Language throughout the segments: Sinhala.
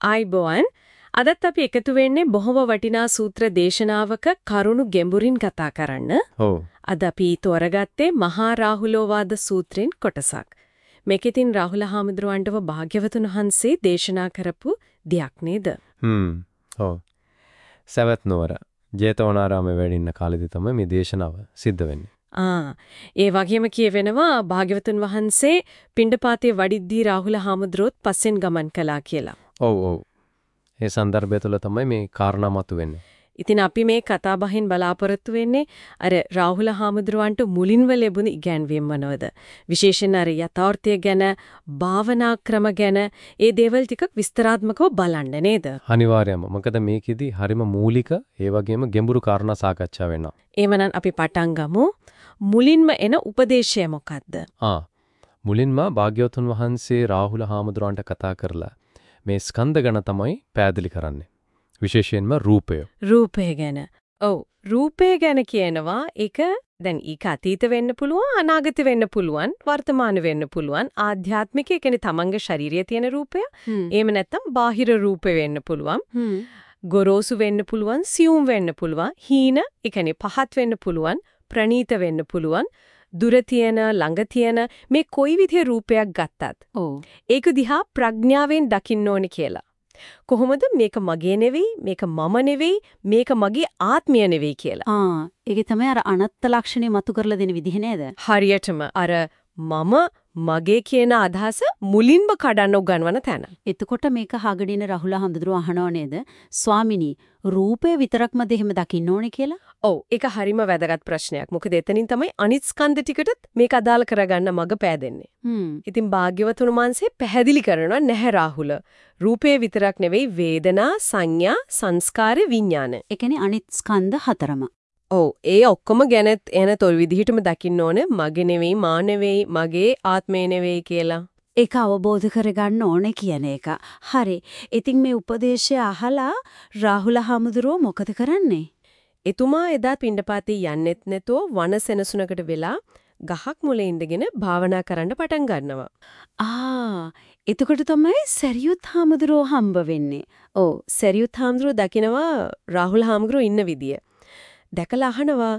ආයිබෝවන් අදත් අපි එකතු වෙන්නේ බොහොම වටිනා සූත්‍ර දේශනාවක කරුණු ගැඹුරින් කතා කරන්න. ඔව්. අද අපි තෝරගත්තේ මහා රාහුලෝවාද සූත්‍රෙන් කොටසක්. මේකෙතින් රාහුල හාමුදුරුවන්ටව භාග්‍යවතුන් වහන්සේ දේශනා කරපු දෙයක් නේද? හ්ම්. ඔව්. සවැත් නුවර ජේතවනාරාමේ වැඩ ඉන්න කාලෙදි තමයි මේ දේශනාව සිද්ධ වෙන්නේ. ආ ඒ වගේම කියවෙනවා භාග්‍යවතුන් වහන්සේ පිණ්ඩපාතේ වඩිද්දී රාහුල හාමුදුරුවොත් පස්සෙන් ගමන් කළා කියලා. ඔව් ඔව්. ඒ સંદર્ભය තුළ තමයි මේ කාරණා මතුවෙන්නේ. ඉතින් අපි මේ කතා බහෙන් බලාපොරොත්තු වෙන්නේ අර රාහුල හාමුදුරුවන්ට මුලින්ම ලැබුණ ඉගැන්වීම් මොනවද? විශේෂයෙන් අර යථාර්ථය ගැන, භාවනා ක්‍රම ගැන ඒ දේවල් ටිකක් විස්තරාත්මකව බලන්න නේද? අනිවාර්යයෙන්ම. මොකද මේකෙදි හරිම මූලික, ඒ වගේම ගැඹුරු කාරණා සාකච්ඡා වෙනවා. එහෙමනම් අපි පටන් ගමු. මුලින්ම එන උපදේශය මොකක්ද? ආ. මුලින්ම භාග්‍යවතුන් වහන්සේ රාහුල හාමුදුරුවන්ට කතා කරලා මේ ස්කන්ධ ගැන තමයි පැහැදිලි කරන්නේ. විශේෂයෙන්ම රූපය. රූපය ගැන. ඔව් රූපය ගැන කියනවා ඒක දැන් ඊක අතීත වෙන්න පුළුවන් අනාගත වෙන්න පුළුවන් වර්තමාන වෙන්න පුළුවන් ආධ්‍යාත්මික ඒ කියන්නේ තමන්ගේ ශාරීරියේ තියෙන රූපය එහෙම නැත්නම් බාහිර රූපය වෙන්න පුළුවන් ගොරෝසු වෙන්න පුළුවන් සියුම් වෙන්න පුළුවන් හීන ඒ කියන්නේ පහත් වෙන්න පුළුවන් ප්‍රනීත වෙන්න පුළුවන් දුර තියෙන ළඟ තියෙන මේ කොයි විදිහේ රූපයක් ගත්තත්. ඒක දිහා ප්‍රඥාවෙන් දකින්න ඕනේ කියලා. කොහොමද මේක මගේ නෙවෙයි මේක මම නෙවෙයි මේක මගේ ආත්මය නෙවෙයි කියලා. ආ ඒකේ තමයි අර අනත්ත් ලක්ෂණය මතු කරලා දෙන විදිහ නේද? හරියටම අර මම මගේ කියන අදහස මුලින්ම කඩන්න උගන්වන තැන. එතකොට මේක හගඩින රහුල හඳුරු අහනව නේද? ස්වාමිනී රූපය විතරක්ම දෙහිම දකින්න ඕනේ කියලා? ඔව් ඒක හරිම වැදගත් ප්‍රශ්නයක්. මොකද එතනින් තමයි අනිත් ස්කන්ධ ටිකටත් මේක අදාළ කරගන්න මඟ පෑදෙන්නේ. හ්ම්. ඉතින් භාග්‍යවතුන් වහන්සේ පැහැදිලි කරනවා නැහැ රාහුල. රූපේ විතරක් නෙවෙයි වේදනා, සංඥා, සංස්කාර, විඥාන. ඒ කියන්නේ අනිත් ස්කන්ධ හතරම. ඔව් ඒ ඔක්කොම ගැනත් එන තොල් විදිහටම දකින්න ඕනේ මගේ නෙවෙයි මා නෙවෙයි මගේ ආත්මය නෙවෙයි කියලා. ඒක අවබෝධ කරගන්න ඕනේ කියන එක. හරි. ඉතින් මේ උපදේශය අහලා රාහුල හමුදුරෝ මොකද කරන්නේ? එතුමා එදා පිණ්ඩපාතේ යන්නෙත් නැතුව වනසෙනසුනකට වෙලා ගහක් මුලේ ඉඳගෙන භාවනා කරන්න පටන් ගන්නවා. ආ එතකොට තමයි සරියුත් හමුදුරෝ හම්බ වෙන්නේ. ඔව් සරියුත් හාමුදුරුවෝ දකිනවා රාහුල හාමුදුරුවෝ ඉන්න විදිය. දැකලා අහනවා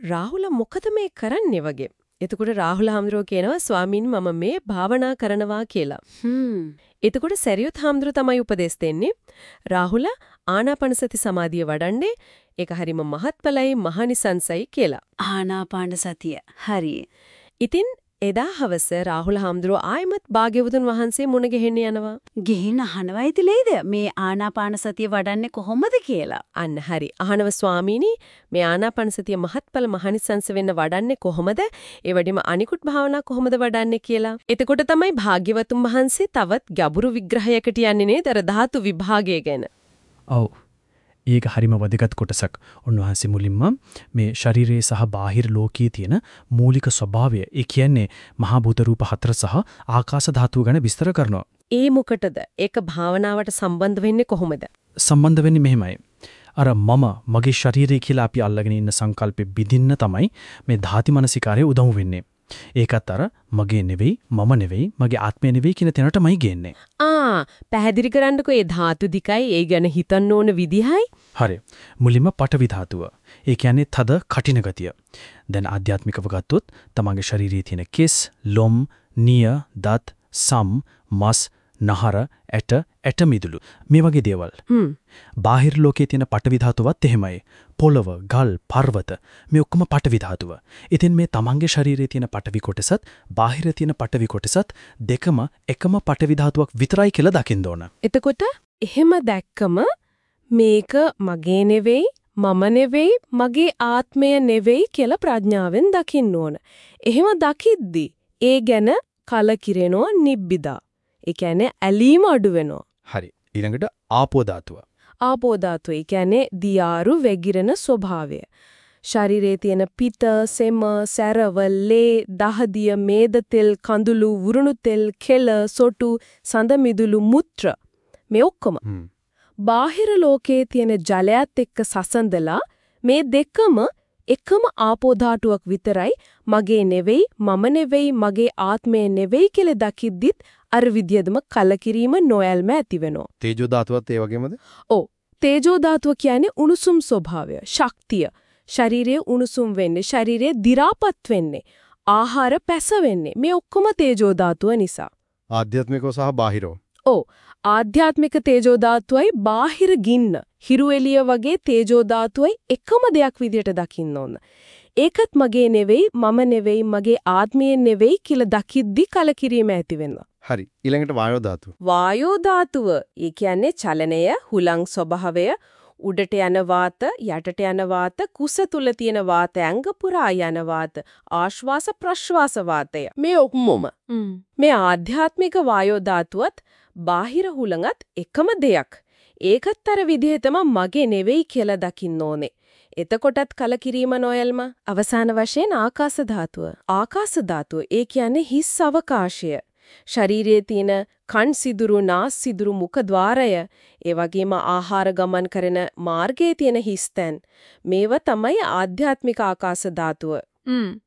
රාහුල මොකද මේ කරන්නේ වගේ. එතකොට රාහුල හාමුදුරුවෝ කියනවා ස්වාමීන් මම මේ භාවනා කරනවා කියලා. හ්ම්. එතකොට සරියුත් හාමුදුරුවෝ තමයි උපදෙස් දෙන්නේ. රාහුල ආනාපානසති සමාධිය වඩන්නේ ඒක හරිම මහත්ඵලයි මහනිසංසයි කියලා. ආනාපාන සතිය. හරි. ඉතින් එදා හවස රාහුල හාමුදුරුවෝ ආයමත් භාග්‍යවතුන් වහන්සේ මුණ ගැහෙන්න යනවා. ගෙහින් අහනවයිද ලේද මේ ආනාපාන සතිය වඩන්නේ කොහොමද කියලා? අන්න හරි. අහනව ස්වාමීනි මේ ආනාපානසතිය මහත්ඵල මහනිසංස වෙන්න වඩන්නේ කොහොමද? ඒ වගේම අනිකුත් භාවනා කොහොමද වඩන්නේ කියලා. එතකොට තමයි භාග්‍යවතුන් වහන්සේ තවත් ගැඹුරු විග්‍රහයකට යන්නේ නේද? අර ධාතු විභාගය ගැන. ඔව්. ඒක හරිම වැදගත් කොටසක්. උන්වහන්සේ මුලින්ම මේ ශරීරයේ සහ බාහිර ලෝකයේ තියෙන මූලික ස්වභාවය, ඒ කියන්නේ මහා භූත රූප හතර සහ ආකාශ ධාතුව ගැන විස්තර කරනවා. ඒ මොකටද? ඒක භාවනාවට සම්බන්ධ වෙන්නේ කොහොමද? සම්බන්ධ වෙන්නේ මෙහෙමයි. අර මම මගේ ශරීරය කියලා අපි අල්ලගෙන ඉන්න සංකල්පෙ බිඳින්න තමයි මේ ධාති මනසිකාරය උදව් වෙන්නේ. ඒකත් අර මගේ නෙවෙයි, මම නෙවෙයි, මගේ ආත්මය නෙවෙයි කියන තැනටමයි ගේන්නේ. ආ පැහැදිලි කරන්නකෝ ඒ ධාතු දිකයි ඒ ගැන හිතන්න ඕන විදිහයි. හරි. මුලින්ම පටවි ධාතුව. ඒ කියන්නේ තද කටින ගතිය. දැන් ආධ්‍යාත්මිකව ගත්තොත් තමන්ගේ ශරීරයේ තියෙන කෙස්, ලොම්, නිය, දත්, සම්, මස්, නහර, ඇට, ඇට මිදුළු මේ වගේ දේවල්. හ්ම්. බාහිර ලෝකයේ තියෙන පටවි ධාතුවත් එහෙමයි. පොළව, ගල්, පර්වත මේ ඔක්කොම පටවි ධාතුව. ඉතින් මේ තමන්ගේ ශරීරයේ තියෙන පටවි කොටසත් බාහිර තියෙන පටවි කොටසත් දෙකම එකම පටවි ධාතුවක් විතරයි කියලා දකින්න ඕන. එතකොට එහෙම දැක්කම මේක මගේ නෙවෙයි මම නෙවෙයි මගේ ආත්මය නෙවෙයි කියලා ප්‍රඥාවෙන් දකින්න ඕන. එහෙම දකිද්දි ඒ ගැන කලකිරෙනව නිබ්බිදා. ඒ කියන්නේ ඇලීම අඩු වෙනවා. හරි. ඊළඟට ආපෝ ධාතුව. ආපෝ ධාතුව ඒ කියන්නේ දියාරු වැగిරෙන ස්වභාවය. ශරීරයේ තියෙන පිත, සෙම, සැරව, ලේ, දහදිය, මේද තෙල්, කඳුළු, වුරුණු තෙල්, කෙල, සොටු, සඳ මිදුළු, මුත්‍ර මේ ඔක්කොම. බාහිර ලෝකයේ තියෙන ජලයත් එක්ක සසඳලා මේ දෙකම එකම ආපෝ විතරයි මගේ නෙවෙයි මම නෙවෙයි මගේ ආත්මය නෙවෙයි කියලා දකිද්දිත් අර විදියදම කලකිරීම නොයල්ම ඇති වෙනවා. තේජෝ ධාතුවත් ඒ වගේමද? තේජෝ ධාතුව කියන්නේ උණුසුම් ස්වභාවය, ශක්තිය. ශරීරයේ උණුසුම් වෙන්නේ, ශරීරයේ දි รา පත් වෙන්නේ, ආහාර පැස වෙන්නේ. මේ ඔක්කොම තේජෝ ධාතුව නිසා. ආධ්‍යාත්මිකව සහ බාහිරව. ආධ්‍යාත්මික තේජෝ ධාතුවයි බාහිර ගින්න, හිරු එළිය වගේ තේජෝ ධාතුවයි එකම දෙයක් විදියට දකින්න ඕන. ඒකත් මගේ නෙවෙයි, මම නෙවෙයි, මගේ ආත්මය නෙවෙයි කියලා දකිද්දි කලකිරීම ඇති වෙනවා. හරි. ඊළඟට වායෝ ධාතුව. වායෝ ධාතුව, ඒ කියන්නේ චලනය, හුලං ස්වභාවය, උඩට යන වාත, යටට යන වාත, කුස තුල තියෙන වාත, ඇඟ පුරා යන වාත, ආශ්වාස ප්‍රශ්වාස වාතය. මේ ඔක්කොම. මේ ආධ්‍යාත්මික වායෝ ධාතුවත් බාහිර හුලඟත් එකම දෙයක්. ඒකත් අර විදිහටම මගේ නෙවෙයි කියලා දකින්න ඕනේ. එතකොටත් කලකිරීම නොයල්ම අවසාන වශයෙන් ආකාශ ධාතුව. ආකාශ ධාතුව ඒ කියන්නේ හිස් අවකාශය. ශරීරයේ තියෙන කන් සිදුරු නාස් සිදුරු මුඛ ద్వාරය ඒ වගේම ආහාර ගමන් කරන මාර්ගයේ තියෙන හිස්තැන් මේව තමයි ආධ්‍යාත්මික ආකාශ ධාතුව.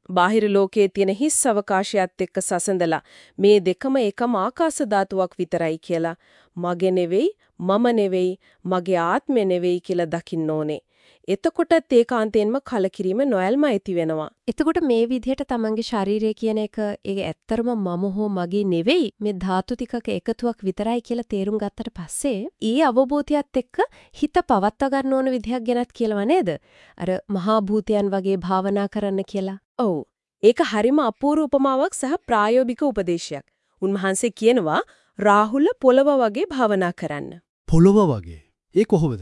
බාහිර ලෝකයේ තියෙන හිස් අවකාශයත් එක්ක සසඳලා මේ දෙකම එකම ආකාශ ධාතුවක් විතරයි කියලා මගේ නෙවෙයි මම නෙවෙයි මගේ ආත්මය නෙවෙයි කියලා දකින්න ඕනේ. එතකොටත් ඒකාන්තයෙන්ම කලකිරීම නොයල්ම ඇති වෙනවා. එතකොට මේ විදිහට තමන්ගේ ශරීරය කියන එක ඒක ඇත්තරම මම හෝ මගේ නෙවෙයි මේ ධාතු ටිකක එකතුවක් විතරයි කියලා තේරුම් ගත්තට පස්සේ ඊ අවබෝධයත් එක්ක හිත පවත්වා ගන්න ඕන විදිහක් ගැනත් කියලාව නේද? අර මහා භූතයන් වගේ භාවනා කරන්න කියලා. ඔව්. ඒක හරිම අපූර්ව උපමාවක් සහ ප්‍රායෝගික උපදේශයක්. උන්වහන්සේ කියනවා රාහුල පොළව වගේ භාවනා කරන්න. පොළොව වගේ. ඒ කොහොමද?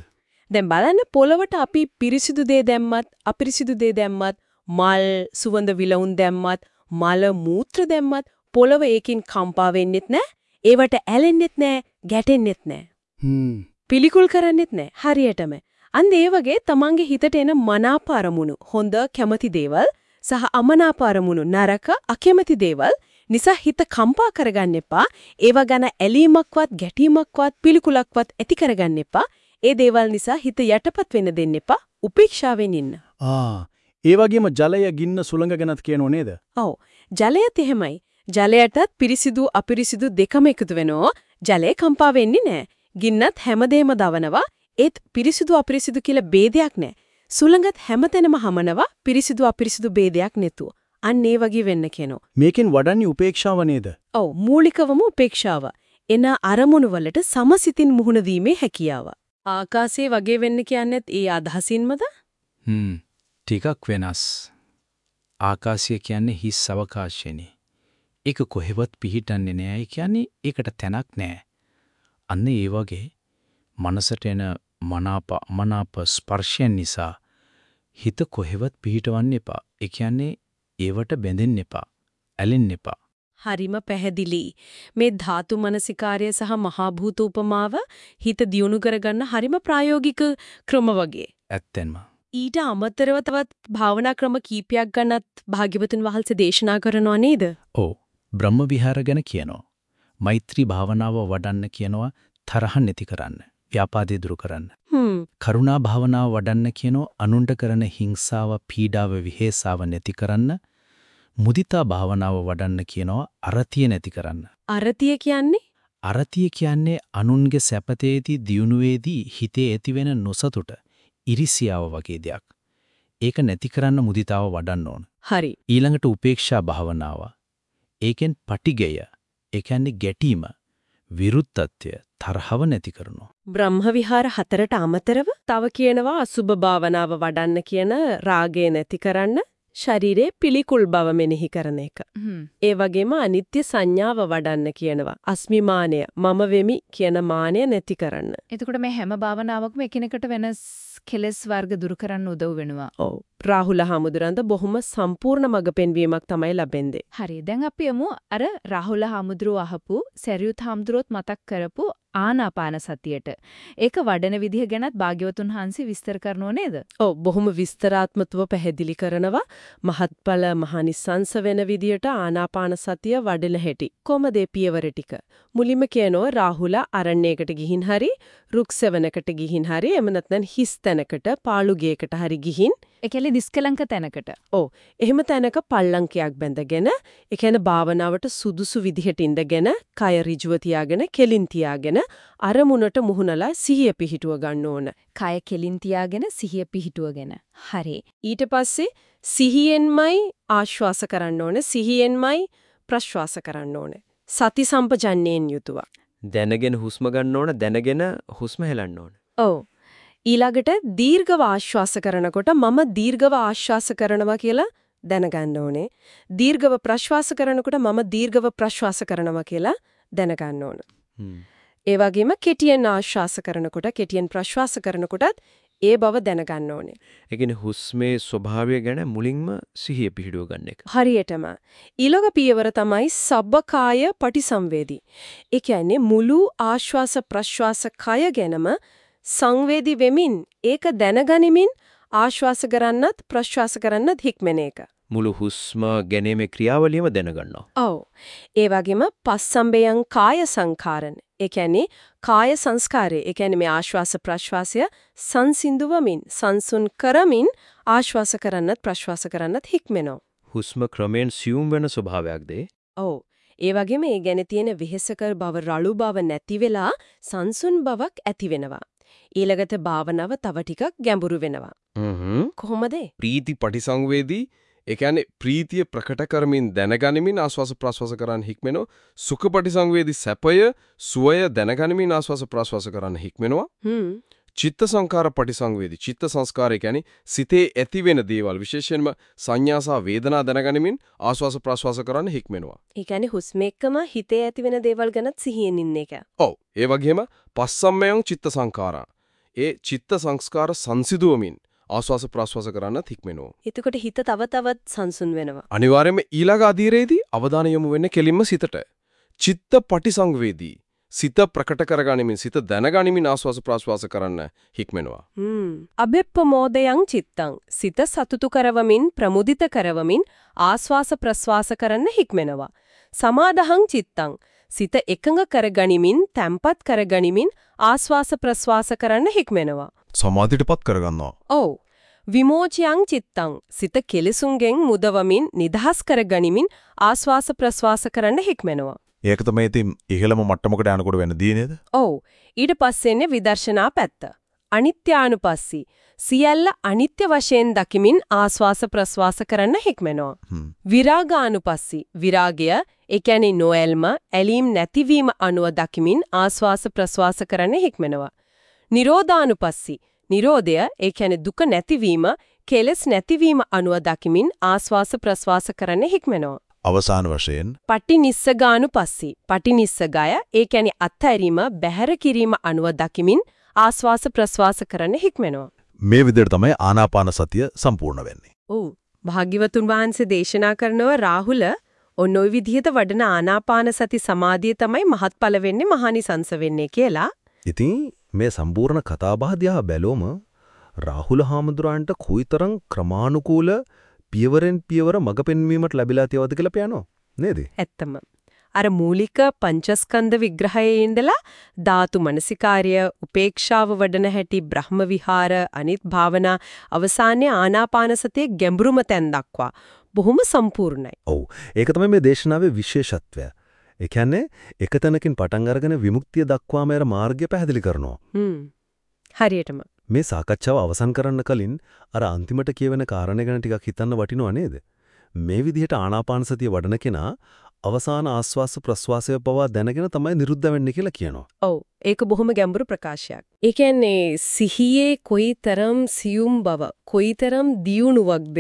දැන් බලන්න පොළවට අපි පිරිසිදු දේ දැම්මත් අපිරිසිදු දේ දැම්මත් මල් සුවඳ විලවුන් දැම්මත් මල මූත්‍ර දැම්මත් පොළව ඒකින් කම්පා වෙන්නෙත් නැහැ. ඒවට ඇලෙන්නෙත් නැහැ, ගැටෙන්නෙත් නැහැ. හ්ම්. පිළිකුල් කරන්නෙත් නැහැ. හරියටම. අන්න ඒ වගේ තමන්ගේ හිතට එන මනාප අරමුණු, හොඳ කැමති දේවල් සහ අමනාප අරමුණු, නරක අකමැති දේවල් නිසා හිත කම්පා කරගන්න එපා. ඒව ගැන ඇලීමක්වත්, ගැටීමක්වත්, පිළිකුලක්වත් ඇති කරගන්න එපා. ඒ දේවල් නිසා හිත යටපත් වෙන්න දෙන්න එපා. උපේක්ෂාවෙන් ඉන්න. ආ ඒ වගේම ජලය ගින්න සුළඟ ගැනත් කියනෝ නේද? ඔව්. ජලයත් එහෙමයි. ජලයටත් පිරිසිදු අපිරිසිදු දෙකම එකතු වෙනවා. ජලය කම්පා වෙන්නේ නැහැ. ගින්නත් හැමදේම දවනවා. ඒත් පිරිසිදු අපිරිසිදු කියලා ભેදයක් නැහැ. සුළඟත් හැමතැනම හමනවා පිරිසිදු අපිරිසිදු ભેදයක් නැතුව. අන්න ඒ වගේ වෙන්න කියනවා. මේකෙන් වඩන්නේ උපේක්ෂාව නේද? ඔව් මූලිකවම උපේක්ෂාව. එන අරමුණු වලට සමසිතින් මුහුණ දීමේ හැකියාව. ආකාශයේ වගේ වෙන්න කියන්නේත් ඒ අදහසින්මද? හ්ම් ටිකක් වෙනස්. ආකාශය කියන්නේ හිස් අවකාශයනේ. ඒක කොහෙවත් පිහිටන්නේ නෑයි කියන්නේ ඒකට තැනක් නෑ. අන්න ඒ වගේ මනසට එන මනාප අමනාප ස්පර්ශයන් නිසා හිත කොහෙවත් පිහිටවන්න එපා. ඒ කියන්නේ ඒවට බැඳෙන්න එපා. ඇලෙන්න එපා. හරිම පැහැදිලි. මේ ධාතු මනසිකාර්ය සහ මහා භූත උපමාව හිත දියුණු කරගන්න හරිම ප්‍රායෝගික ක්‍රම වගේ. ඇත්තෙන්ම. ඊට අමතරව තවත් භාවනා ක්‍රම කීපයක් ගැනත් භාග්‍යවතුන් වහන්සේ දේශනා කරනවා නේද? ඔව්. බ්‍රහ්ම විහාර ගැන කියනවා. මෛත්‍රී භාවනාව වඩන්න කියනවා තරහ නැති කරන්න. ව්‍යාපාදේ දුරු කරන්න. හ්ම්. කරුණා භාවනාව වඩන්න කියනවා අනුන්ට කරන හිංසාව, පීඩාව, විහෙසාව නැති කරන්න. මුදිතා භාවනාව වඩන්න කියනවා අරතිය නැති කරන්න. අරතිය කියන්නේ අරතිය කියන්නේ අනුන්ගේ සැපතේදී දියුණුවේදී හිතේ ඇතිවෙන නොසතුට, ඉරිසියාව වගේ දෙයක්. ඒක නැති කරන්න මුදිතාව වඩන්න ඕන. හරි. ඊළඟට උපේක්ෂා භාවනාව. ඒකෙන් පටිගය, ඒ කියන්නේ ගැටීම, විරුද්ධත්වය, තරහව නැති කරනවා. බ්‍රහ්ම විහාර හතරට අමතරව තව කියනවා අසුබ භාවනාව වඩන්න කියන රාගය නැති කරන්න ශරීරයේ පිළිකුල් බව මෙනෙහි කරන එක. ඒ වගේම අනිත්‍ය සංඥාව වඩන්න කියනවා. අස්මිමානය මම වෙමි කියන මානය නැති කරන්න. එතකොට මේ හැම භාවනාවකම එකිනෙකට වෙනස් කෙලස් වර්ග දුරු කරන්න උදව් වෙනවා. ඔව්. රාහුල හමුදුරන්ද බොහොම සම්පූර්ණ මඟ පෙන්වීමක් තමයි ලැබෙන්නේ. හරි. දැන් අපි යමු අර රාහුල හාමුදුරුව අහපු සැරියුත් හාමුදුරුවොත් මතක් කරපු ආනාපාන සතියට. ඒක වඩන විදිහ ගැනත් භාග්‍යවතුන් වහන්සේ විස්තර කරනව නේද? ඔව් බොහොම විස්තරාත්මකව පැහැදිලි කරනවා මහත්ඵල මහනිස්සංස වෙන විදියට ආනාපාන සතිය වඩන හැටි. කොහමද ඒ පියවර ටික? මුලින්ම කියනවා රාහුල අරණ්‍යයකට ගිහින් හරි රුක් සෙවණකට ගිහින් හරි එම නැත්නම් හිස් තැනකට පාළු ගේකට හරි ගිහින් ඒ කියන්නේ දිස්කලංක තැනකට. ඔව් එහෙම තැනක පල්ලංකයක් බැඳගෙන ඒ කියන්නේ භාවනාවට සුදුසු විදිහට ඉඳගෙන කය ඍජුව තියාගෙන කෙලින් තියාගෙන අරමුණට මුහුණලා සිහිය පිහිටුව ගන්න ඕන. කය කෙලින් තියාගෙන සිහිය පිහිටුවගෙන. හරි. ඊට පස්සේ සිහියෙන්මයි ආශ්වාස කරන්න ඕන සිහියෙන්මයි ප්‍රශ්වාස කරන්න ඕන. සති සම්පජන්ණයෙන් යුතුව. දැනගෙන හුස්ම ගන්න ඕන දැනගෙන හුස්ම හෙලන්න ඕන. ඔව්. ඊළඟට දීර්ඝව ආශ්වාස කරනකොට මම දීර්ඝව ආශ්වාස කරනවා කියලා දැනගන්න ඕනේ. දීර්ඝව ප්‍රශ්වාස කරනකොට මම දීර්ඝව ප්‍රශ්වාස කරනවා කියලා දැනගන්න ඕන. ඒ වගේම කෙටියෙන් ආශ්වාස කරනකොට කෙටියෙන් ප්‍රශ්වාස කරනකොටත් ඒ බව දැනගන්න ඕනේ. ඒ කියන්නේ හුස්මේ ස්වභාවය ගැන මුලින්ම සිහිය පිහිටුව ගන්න එක. හරියටම. ඊළඟ පියවර තමයි සබ්බකාය පටිසංවේදී. ඒ කියන්නේ මුළු ආශ්වාස ප්‍රශ්වාස කය ගැනම සංවේදී වෙමින් ඒක දැනගනිමින් ආශ්වාස කරන්නත් ප්‍රශ්වාස කරන්නත් හික්මන එක. මුළු හුස්ම ගැනීමේ ක්‍රියාවලියම දැනගන්නවා. ඔව්. ඒ වගේම පස්සම්බයං කාය සංඛාරන. ඒ කියන්නේ කාය සංස්කාරය. ඒ කියන්නේ මේ ආශ්වාස ප්‍රශ්වාසය සංසිඳුවමින් සංසුන් කරමින් ආශ්වාස කරන්නත් ප්‍රශ්වාස කරන්නත් හික්මෙනවා. හුස්ම ක්‍රමෙන් සියුම් වෙන ස්වභාවයක්ද? ඔව්. ඒ වගේම ඒ ගැන තියෙන වෙහෙසකර බව රළු බව නැති වෙලා සංසුන් බවක් ඇති වෙනවා. ඊළඟට භාවනාව තව ටිකක් ගැඹුරු වෙනවා. හ්ම් කොහොමද? ප්‍රීති පටිසංවේදී ඒ කියන්නේ ප්‍රීතිය ප්‍රකට කරමින් දැනගනිමින් ආස්වාස ප්‍රාස්වාස කරන්න හික්මෙනවා. සුඛ පටිසංවේදී සැපය සුවය දැනගනිමින් ආස්වාස ප්‍රාස්වාස කරන්න හික්මෙනවා. හ්ම්. චිත්ත සංකාර පටිසංවේදී චිත්ත සංස්කාරය කියන්නේ සිතේ ඇති වෙන දේවල් විශේෂයෙන්ම සංඥා සහ වේදනා දැනගනිමින් ආස්වාස ප්‍රාස්වාස කරන්න හික්මෙනවා. ඒ කියන්නේ හුස්ම එක්කම හිතේ ඇති වෙන දේවල් ගැනත් සිහියෙන් ඉන්න එක. ඔව්. ඒ වගේම පස්සම්මයන් චිත්ත සංකාරා ඒ චිත්ත සංස්කාර සංසිදුවමින් ආස්වාස ප්‍රාස්වාස කරන්නත් හික්මෙනවා එතකොට හිත තව තවත් සංසුන් වෙනවා. අනිවාර්යයෙන්ම ඊළඟ අධීරයේදී අවධානය යොමු වෙන්නේ කෙලින්ම සිතට. චිත්ත පටිසංවේදී සිත ප්‍රකට කරගනිමින් සිත දැනගනිමින් ආස්වාස ප්‍රාස්වාස කරන්න හික්මෙනවා. හ්ම්. අබෙප්පමෝදයන් චිත්තං සිත සතුටු කරවමින් ප්‍රමුදිත කරවමින් ආස්වාස ප්‍රස්වාස කරන්න හික්මෙනවා. සමාදහං චිත්තං සිත එකඟ කරගනිමින් තැම්පත් කරගනිමින් ආස්වාස ප්‍රස්වාස කරන්න හික්මෙනවා. සමාධියටපත් කරගන්නවා. ඔව්. විමෝචයන් චිත්තං සිත කෙලසුන්ගෙන් මුදවමින් නිදහස් කරගනිමින් ආස්වාස ප්‍රස්වාස කරන්න හික්මෙනවා. ඒක තමයි ඉතින් ඉහළම මට්ටමකට යනකොට වෙන දී නේද? ඔව්. ඊට පස්සේනේ විදර්ශනා පැත්ත. අනිත්‍යානුපස්සී. සියල්ල අනිත්‍ය වශයෙන් දකිමින් ආස්වාස ප්‍රස්වාස කරන්න හික්මෙනවා. විරාගානුපස්සී. විරාගය, ඒ කියන්නේ නොඇල්ම, ඇලීම් නැතිවීම අනුව දකිමින් ආස්වාස ප්‍රස්වාස කරන්න හික්මෙනවා. නිරෝධානුපස්සී. නිරෝධය, ඒ කියන්නේ දුක නැතිවීම, කෙලස් නැතිවීම අනුව දකිමින් ආස්වාස ප්‍රස්වාස කරන්න හික්මෙනවා. අවසාන වශයෙන් පටිනිස්සගානුපස්සී. පටිනිස්සගය ඒ කියන්නේ අත්හැරීම බැහැර කිරීම අනුව දකිමින් ආස්වාස ප්‍රස්වාස කරන්න හික්මෙනවා. මේ විදිහට තමයි ආනාපාන සතිය සම්පූර්ණ වෙන්නේ. ඔව්. භාග්‍යවතුන් වහන්සේ දේශනා කරනවා රාහුල ඔන්න ඔය විදිහට වඩන ආනාපාන සති සමාධිය තමයි මහත්ඵල වෙන්නේ මහානිසංස වෙන්නේ කියලා. ඉතින් මේ සම්පූර්ණ කතාබහ දිහා බැලුවම රාහුල හාමුදුරන්ට කොයිතරම් ක්‍රමානුකූල පියවරෙන් පියවර මඟ පෙන්වීමට ලැබිලා තියෙවද කියලා පේනවා නේද? ඇත්තම. අර මූලික පංචස්කන්ධ විග්‍රහයේ ඉඳලා ධාතු මනසිකාර්ය, උපේක්ෂාව වඩන හැටි, බ්‍රහ්ම විහාර, අනිත් භාවනා අවසානයේ ආනාපාන සතියේ ගැඹුරුම තැන් දක්වා බොහොම සම්පූර්ණයි. ඔව්. ඒක තමයි මේ දේශනාවේ විශේෂත්වය. ඒ කියන්නේ එක තැනකින් පටන් අරගෙන විමුක්තිය දක්වාම යන මාර්ගය පැහැදිලි කරනවා. හ්ම්. හරියටම. මේ සාකච්ඡාව අවසන් කරන්න කලින් අර අන්තිමට කියවෙන කාරණේ ගැන ටිකක් හිතන්න වටිනව නේද? මේ විදිහට ආනාපාන සතිය වඩන කෙනා අවසාන ආස්වාස ප්‍රස්වාසය පවා දැනගෙන තමයි නිරුද්ධ වෙන්නේ කියලා කියනවා. ඔව් ඒක බොහොම ගැඹුරු ප්‍රකාශයක්. ඒ කියන්නේ සිහියේ කොයිතරම් සියුම් බව, කොයිතරම් දියුණුවක්ද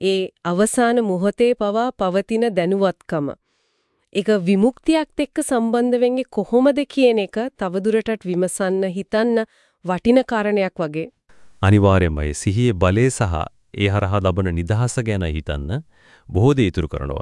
ඒ අවසාන මොහොතේ පවා පවතින දැනුවත්කම. ඒක විමුක්තියත් එක්ක සම්බන්ධ වෙන්නේ කොහොමද කියන එක තවදුරටත් විමසන්න හිතන්න වටින කාරණයක් වගේ. අනිවාර්යයෙන්මයි සිහියේ බලය සහ ඒ හරහා ලබන නිදහස ගැන හිතන්න බොහෝ දේ ඉතුරු කරනවා.